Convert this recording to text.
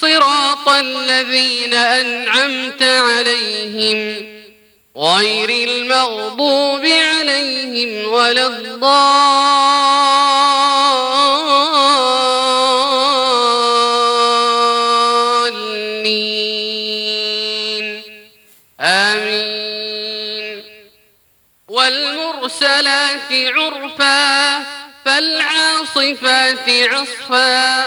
صراط الذين أنعمت عليهم غير المغضوب عليهم ولا الضالين. آمين. والمرسلات عرفا فالعاصفات عصفا